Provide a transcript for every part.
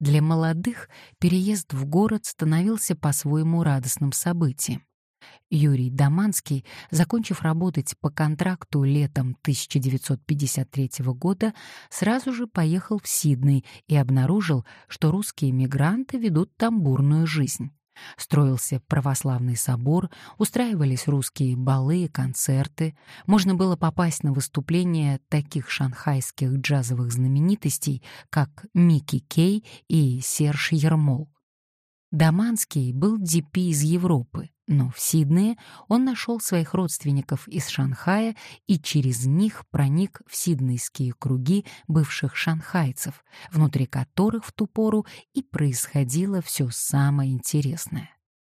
Для молодых переезд в город становился по-своему радостным событием. Юрий Даманский, закончив работать по контракту летом 1953 года, сразу же поехал в Сидней и обнаружил, что русские мигранты ведут там бурную жизнь. Строился православный собор, устраивались русские балы и концерты, можно было попасть на выступления таких шанхайских джазовых знаменитостей, как Микки Кей и Серж Ермол. Даманский был DP из Европы, но в Сиднее он нашел своих родственников из Шанхая и через них проник в сиднейские круги бывших шанхайцев, внутри которых в ту пору и происходило все самое интересное.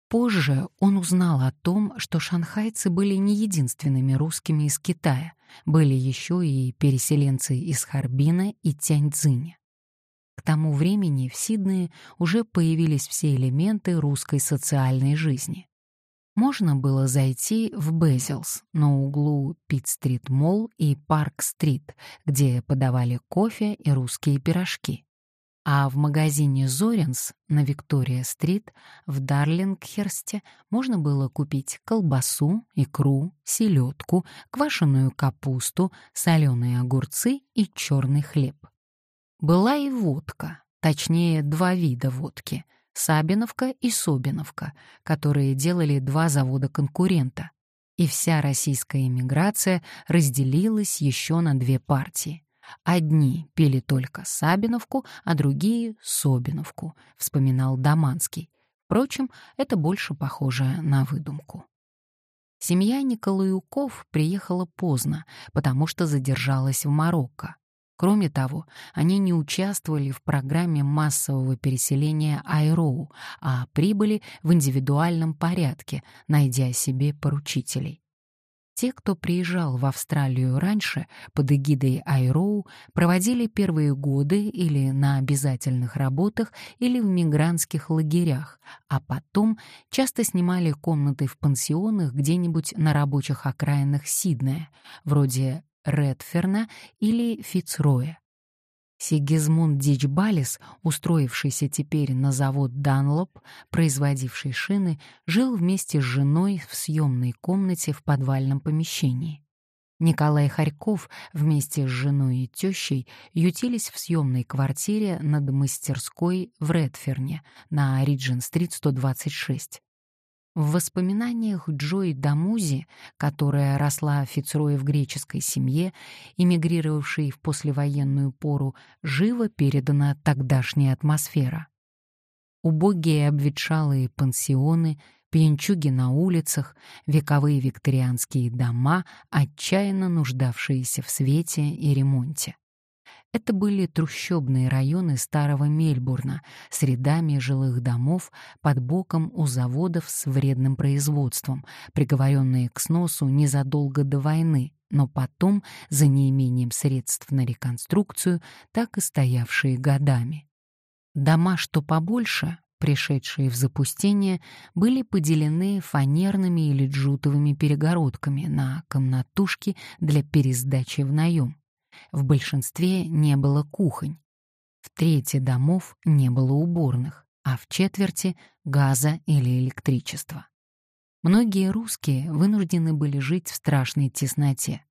Позже он узнал о том, что шанхайцы были не единственными русскими из Китая, были еще и переселенцы из Харбина и Тяньцзиня. К тому времени в Сиднее уже появились все элементы русской социальной жизни. Можно было зайти в Безилс на углу Пит-стрит-молл и Парк-стрит, где подавали кофе и русские пирожки. А в магазине Зоринс на Виктория-стрит в Дарлингхерсте можно было купить колбасу, икру, селедку, квашеную капусту, соленые огурцы и черный хлеб. Была и водка, точнее, два вида водки — Сабиновка и Собиновка, которые делали два завода-конкурента. И вся российская эмиграция разделилась еще на две партии. Одни пили только Сабиновку, а другие — Собиновку, вспоминал Даманский. Впрочем, это больше похоже на выдумку. Семья Николаюков приехала поздно, потому что задержалась в Марокко. Кроме того, они не участвовали в программе массового переселения Айроу, а прибыли в индивидуальном порядке, найдя себе поручителей. Те, кто приезжал в Австралию раньше под эгидой Айроу, проводили первые годы или на обязательных работах, или в мигрантских лагерях, а потом часто снимали комнаты в пансионах где-нибудь на рабочих окраинах Сиднея, вроде Редферна или Фицроя. Сигизмунд Дичбалис, устроившийся теперь на завод Данлоп, производивший шины, жил вместе с женой в съемной комнате в подвальном помещении. Николай Харьков вместе с женой и тещей ютились в съемной квартире над мастерской в Редферне на Риджин-стрит 126. В воспоминаниях Джои Дамузи, которая росла Фицроя в греческой семье, эмигрировавшей в послевоенную пору, живо передана тогдашняя атмосфера. Убогие обветшалые пансионы, пьянчуги на улицах, вековые викторианские дома, отчаянно нуждавшиеся в свете и ремонте. Это были трущобные районы старого Мельбурна с рядами жилых домов под боком у заводов с вредным производством, приговоренные к сносу незадолго до войны, но потом, за неимением средств на реконструкцию, так и стоявшие годами. Дома, что побольше, пришедшие в запустение, были поделены фанерными или джутовыми перегородками на комнатушки для пересдачи в наем. В большинстве не было кухонь. В трети домов не было уборных, а в четверти — газа или электричества. Многие русские вынуждены были жить в страшной тесноте.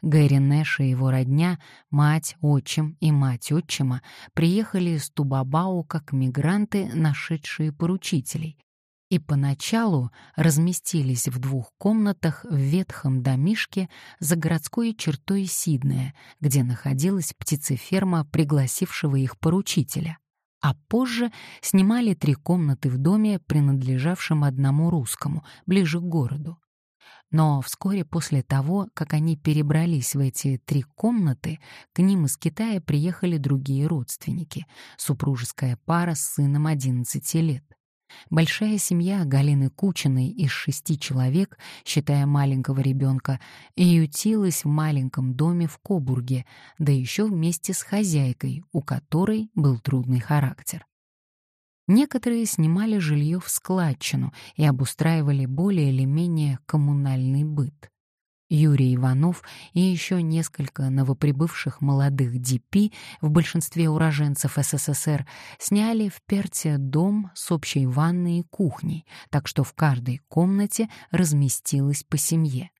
Гэри Нэш и его родня, мать, отчим и мать отчима приехали из Тубабау как мигранты, нашедшие поручителей, и поначалу разместились в двух комнатах в ветхом домишке за городской чертой Сиднея, где находилась птицеферма пригласившего их поручителя, а позже снимали три комнаты в доме, принадлежавшем одному русскому, ближе к городу. Но вскоре после того, как они перебрались в эти три комнаты, к ним из Китая приехали другие родственники, супружеская пара с сыном 11 лет. Большая семья Галины Кучиной из шести человек, считая маленького ребенка, ютилась в маленьком доме в Кобурге, да еще вместе с хозяйкой, у которой был трудный характер. Некоторые снимали жилье в складчину и обустраивали более или менее коммунальный быт. Юрий Иванов и еще несколько новоприбывших молодых ДП, в большинстве уроженцев СССР, сняли в Перте дом с общей ванной и кухней, так что в каждой комнате разместилось по семье.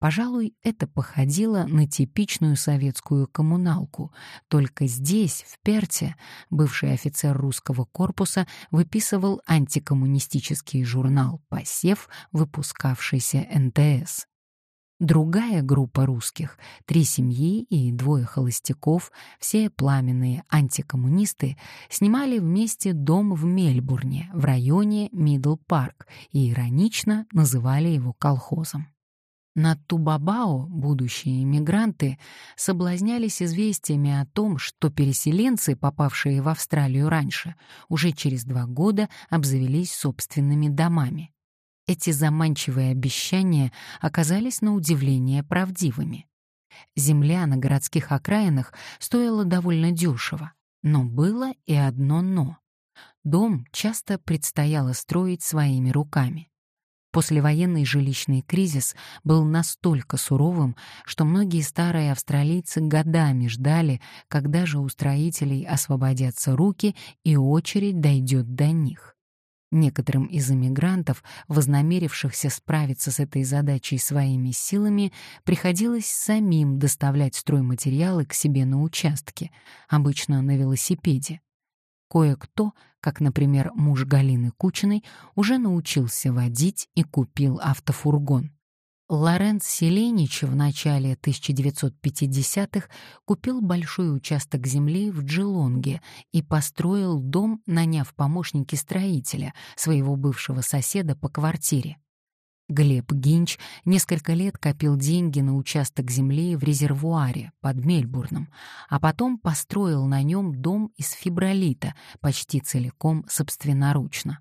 Пожалуй, это походило на типичную советскую коммуналку, только здесь, в Перте, бывший офицер русского корпуса выписывал антикоммунистический журнал «Посев», выпускавшийся НТС. Другая группа русских, три семьи и двое холостяков, все пламенные антикоммунисты, снимали вместе дом в Мельбурне, в районе Мидл Парк, и иронично называли его колхозом. На Тубабао будущие иммигранты соблазнялись известиями о том, что переселенцы, попавшие в Австралию раньше, уже через два года обзавелись собственными домами. Эти заманчивые обещания оказались на удивление правдивыми. Земля на городских окраинах стоила довольно дешево, но было и одно «но». Дом часто предстояло строить своими руками. Послевоенный жилищный кризис был настолько суровым, что многие старые австралийцы годами ждали, когда же у строителей освободятся руки и очередь дойдет до них. Некоторым из эмигрантов, вознамерившихся справиться с этой задачей своими силами, приходилось самим доставлять стройматериалы к себе на участке, обычно на велосипеде. Кое-кто, как, например, муж Галины Кучиной, уже научился водить и купил автофургон. Лоренц Селенич в начале 1950-х купил большой участок земли в Джилонге и построил дом, наняв помощники строителя, своего бывшего соседа по квартире. Глеб Гинч несколько лет копил деньги на участок земли в резервуаре под Мельбурном, а потом построил на нем дом из фибролита, почти целиком собственноручно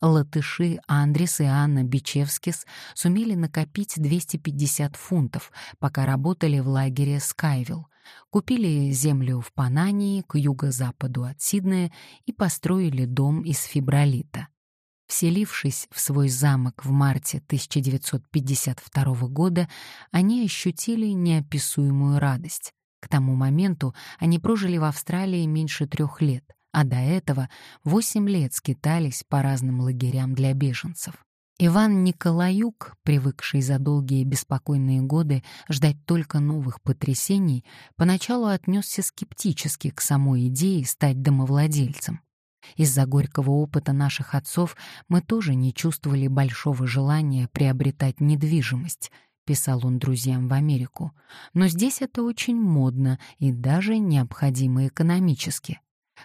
латыши Андрес и Анна Бичевскис сумели накопить 250 фунтов, пока работали в лагере Скайвилл, купили землю в Панании к юго-западу от Сиднея и построили дом из фибролита. Вселившись в свой замок в марте 1952 года, они ощутили неописуемую радость. К тому моменту они прожили в Австралии меньше трех лет а до этого восемь лет скитались по разным лагерям для беженцев. Иван Николаюк, привыкший за долгие беспокойные годы ждать только новых потрясений, поначалу отнесся скептически к самой идее стать домовладельцем. Из-за горького опыта наших отцов мы тоже не чувствовали большого желания приобретать недвижимость, писал он друзьям в Америку. Но здесь это очень модно и даже необходимо экономически.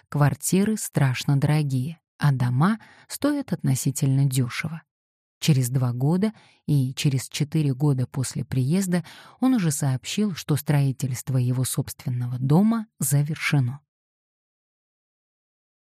Квартиры страшно дорогие, а дома стоят относительно дешево. Через два года и через четыре года после приезда он уже сообщил, что строительство его собственного дома завершено.